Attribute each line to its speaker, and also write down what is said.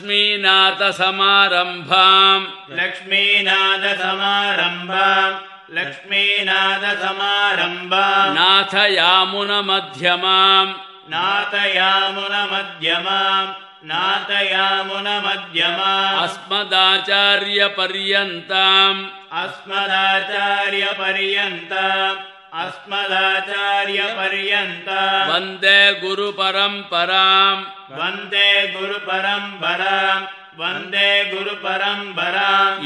Speaker 1: लक्ष्मीनाथसमारम्भाम्।
Speaker 2: लक्ष्मीनाथसमारम्भाम्। लक्ष्मीनाथसमारम्भाम्।
Speaker 1: नाथयामुनमध्यमाम्।
Speaker 2: नाथयामुनमध्यमाम्। नाथयामुनमध्यमाम्।
Speaker 1: अस्मदाचार्यपर्यन्ताम्।
Speaker 2: अस्मदाचार्यपर्यन्ताम्। अस्मदाचार्यपर्यन्ताम्।
Speaker 1: वन्दे गुरुपरम्पराम्।
Speaker 2: वन्दे गुरुपरम्पराम् वन्दे गुरुपरम्पराम्